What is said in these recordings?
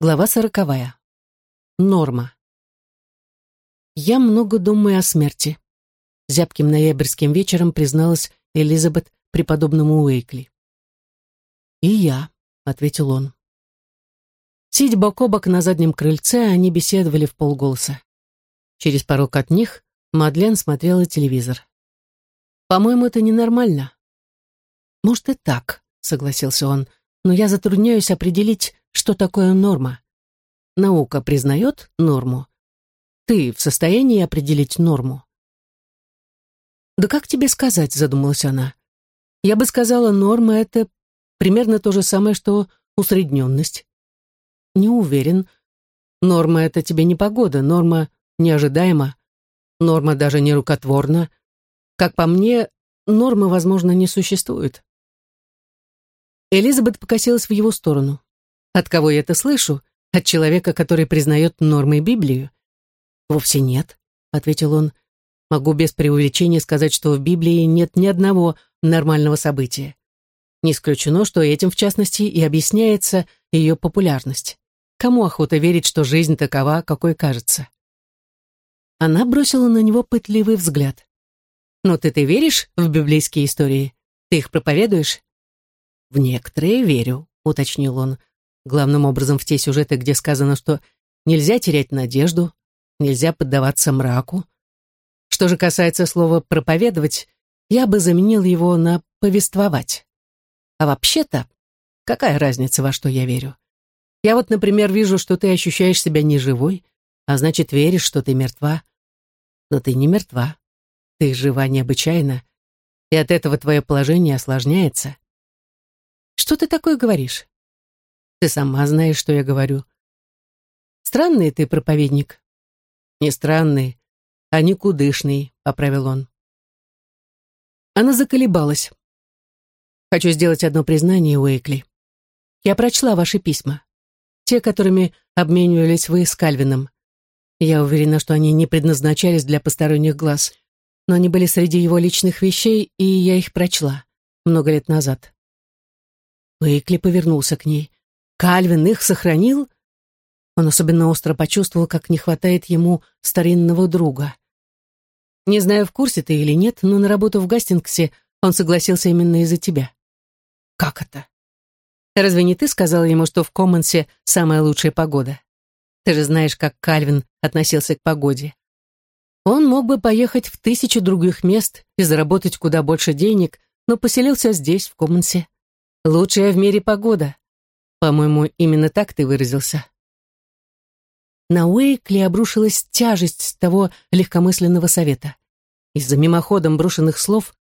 Глава сороковая. Норма. «Я много думаю о смерти», — зябким ноябрьским вечером призналась Элизабет преподобному Уэйкли. «И я», — ответил он. Сидя бок о бок на заднем крыльце, они беседовали в полголоса. Через порог от них Мадлен смотрела телевизор. «По-моему, это ненормально». «Может, и так», — согласился он, «но я затрудняюсь определить, что такое норма. Наука признает норму. Ты в состоянии определить норму? Да как тебе сказать, задумалась она. Я бы сказала, норма — это примерно то же самое, что усредненность. Не уверен. Норма — это тебе не погода, норма неожидаема, норма даже не рукотворна. Как по мне, нормы, возможно, не существует. Элизабет покосилась в его сторону. От кого я это слышу? От человека, который признает нормой Библию? Вовсе нет, ответил он. Могу без преувеличения сказать, что в Библии нет ни одного нормального события. Не исключено, что этим, в частности, и объясняется ее популярность. Кому охота верить, что жизнь такова, какой кажется? Она бросила на него пытливый взгляд. «Но «Ну, ты-то веришь в библейские истории? Ты их проповедуешь?» «В некоторые верю», — уточнил он главным образом в те сюжеты, где сказано, что нельзя терять надежду, нельзя поддаваться мраку. Что же касается слова «проповедовать», я бы заменил его на «повествовать». А вообще-то, какая разница, во что я верю? Я вот, например, вижу, что ты ощущаешь себя неживой, а значит, веришь, что ты мертва. Но ты не мертва. Ты жива необычайно, и от этого твое положение осложняется. Что ты такое говоришь? Ты сама знаешь, что я говорю. Странный ты проповедник. Не странный, а никудышный, поправил он. Она заколебалась. Хочу сделать одно признание, Уэйкли. Я прочла ваши письма. Те, которыми обменивались вы с Кальвином. Я уверена, что они не предназначались для посторонних глаз, но они были среди его личных вещей, и я их прочла много лет назад. Уэйкли повернулся к ней. Кальвин их сохранил? Он особенно остро почувствовал, как не хватает ему старинного друга. Не знаю, в курсе ты или нет, но на работу в Гастингсе он согласился именно из-за тебя. Как это? Разве не ты сказал ему, что в Коммонсе самая лучшая погода? Ты же знаешь, как Кальвин относился к погоде. Он мог бы поехать в тысячу других мест и заработать куда больше денег, но поселился здесь, в Коммонсе. Лучшая в мире погода. По-моему, именно так ты выразился. На Уэйкли обрушилась тяжесть того легкомысленного совета. Из-за мимоходом брошенных слов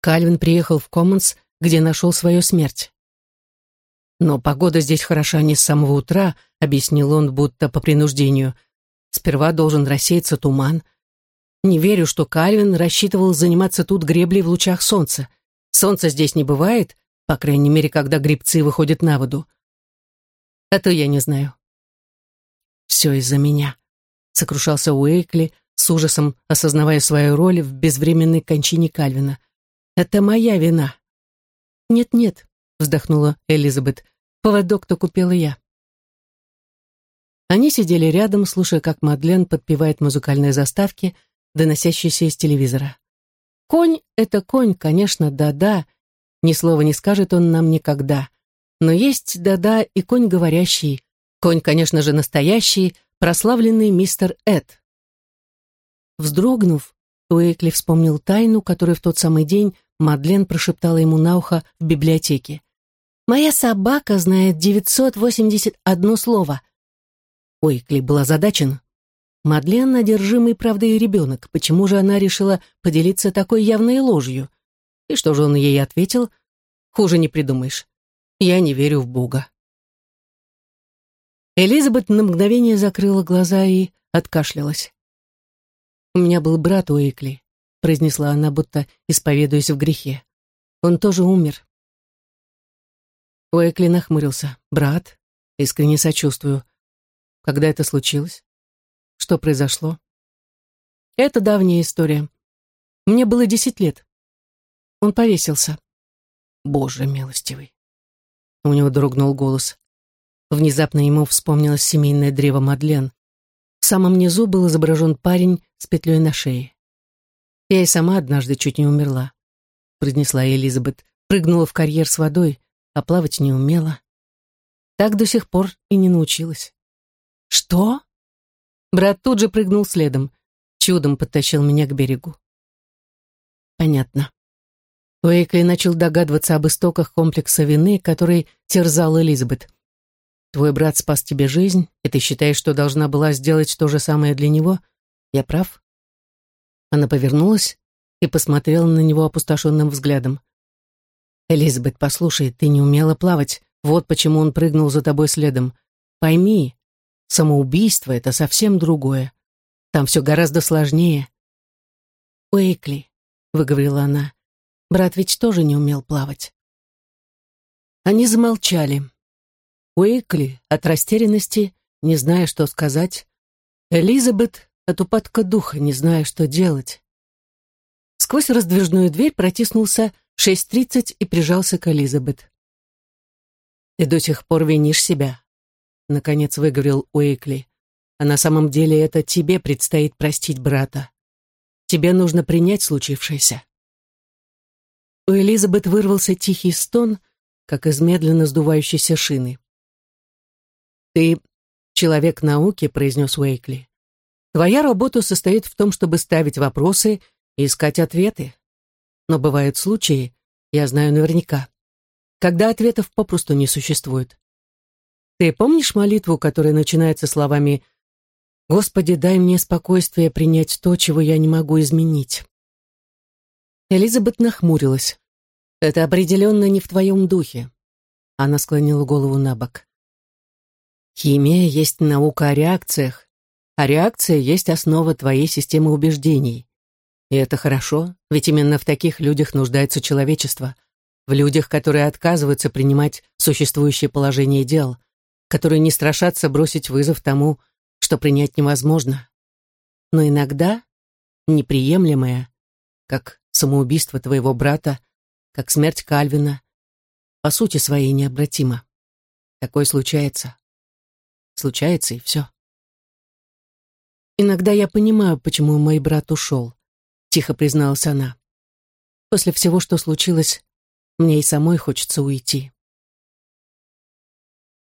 Кальвин приехал в Коммонс, где нашел свою смерть. «Но погода здесь хороша не с самого утра», — объяснил он, будто по принуждению. «Сперва должен рассеяться туман. Не верю, что Кальвин рассчитывал заниматься тут греблей в лучах солнца. Солнца здесь не бывает, по крайней мере, когда грибцы выходят на воду. А то я не знаю. Все из-за меня, сокрушался Уэйкли, с ужасом осознавая свою роль в безвременной кончине Кальвина. Это моя вина. Нет-нет, вздохнула Элизабет. Поводок-то купила я. Они сидели рядом, слушая, как Мадлен подпевает музыкальные заставки, доносящиеся из телевизора. Конь — это конь, конечно, да-да. Ни слова не скажет он нам никогда. Но есть, да-да, и конь говорящий. Конь, конечно же, настоящий, прославленный мистер Эд. Вздрогнув, Уэйкли вспомнил тайну, которую в тот самый день Мадлен прошептала ему на ухо в библиотеке. «Моя собака знает 981 слово». Уэйкли был озадачен. Мадлен — одержимый правдой ребенок. Почему же она решила поделиться такой явной ложью? И что же он ей ответил? Хуже не придумаешь. Я не верю в Бога. Элизабет на мгновение закрыла глаза и откашлялась. «У меня был брат Уэйкли», — произнесла она, будто исповедуясь в грехе. «Он тоже умер». Уэйкли нахмурился. «Брат? Искренне сочувствую. Когда это случилось? Что произошло?» «Это давняя история. Мне было десять лет. Он повесился. Боже милостивый. У него дрогнул голос. Внезапно ему вспомнилось семейное древо Мадлен. В самом низу был изображен парень с петлей на шее. «Я и сама однажды чуть не умерла», — произнесла Элизабет. Прыгнула в карьер с водой, а плавать не умела. Так до сих пор и не научилась. «Что?» Брат тут же прыгнул следом, чудом подтащил меня к берегу. Понятно. Уэйкли начал догадываться об истоках комплекса вины, который терзал Элизабет. Твой брат спас тебе жизнь, и ты считаешь, что должна была сделать то же самое для него? Я прав?» Она повернулась и посмотрела на него опустошенным взглядом. «Элизабет, послушай, ты не умела плавать. Вот почему он прыгнул за тобой следом. Пойми, самоубийство — это совсем другое. Там все гораздо сложнее». «Уэйкли», — выговорила она, — «брат ведь тоже не умел плавать». Они замолчали. Уэйкли от растерянности, не зная, что сказать. Элизабет от упадка духа, не зная, что делать. Сквозь раздвижную дверь протиснулся 6.30 и прижался к Элизабет. «Ты до сих пор винишь себя», — наконец выговорил Уэйкли. «А на самом деле это тебе предстоит простить брата. Тебе нужно принять случившееся». У Элизабет вырвался тихий стон, как из медленно сдувающейся шины. «Ты человек науки», — произнес Уэйкли. «Твоя работа состоит в том, чтобы ставить вопросы и искать ответы. Но бывают случаи, я знаю наверняка, когда ответов попросту не существует. Ты помнишь молитву, которая начинается словами «Господи, дай мне спокойствие принять то, чего я не могу изменить»?» Элизабет нахмурилась. «Это определенно не в твоем духе». Она склонила голову на бок. Химия есть наука о реакциях, а реакция есть основа твоей системы убеждений. И это хорошо, ведь именно в таких людях нуждается человечество, в людях, которые отказываются принимать существующее положение дел, которые не страшатся бросить вызов тому, что принять невозможно. Но иногда неприемлемое, как самоубийство твоего брата, как смерть Кальвина, по сути своей необратимо. Такое случается. Случается, и все. «Иногда я понимаю, почему мой брат ушел», — тихо призналась она. «После всего, что случилось, мне и самой хочется уйти».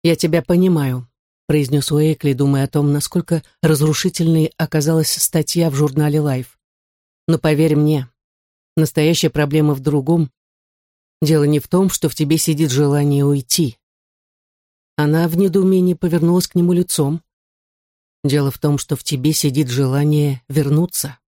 «Я тебя понимаю», — произнес Уэйкли, думая о том, насколько разрушительной оказалась статья в журнале Life. «Но поверь мне, настоящая проблема в другом. Дело не в том, что в тебе сидит желание уйти. Она в недоумении повернулась к нему лицом. Дело в том, что в тебе сидит желание вернуться.